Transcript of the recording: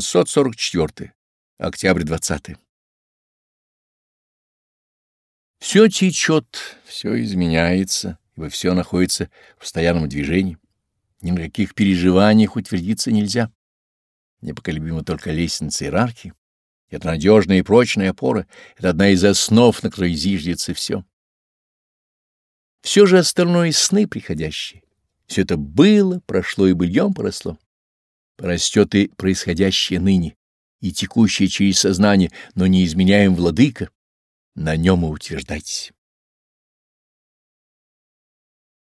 644. Октябрь 20. Все течет, все изменяется, ибо все находится в постоянном движении. Ни на каких переживаниях утвердиться нельзя. Непоколебима только лестница иерархии. Это надежная и прочная опора, это одна из основ, на которой зиждется все. Все же остальное — сны приходящие. Все это было, прошло и быльем поросло. Растет и происходящее ныне, и текущее через сознание, но не изменяем владыка. На нем и утверждайтесь.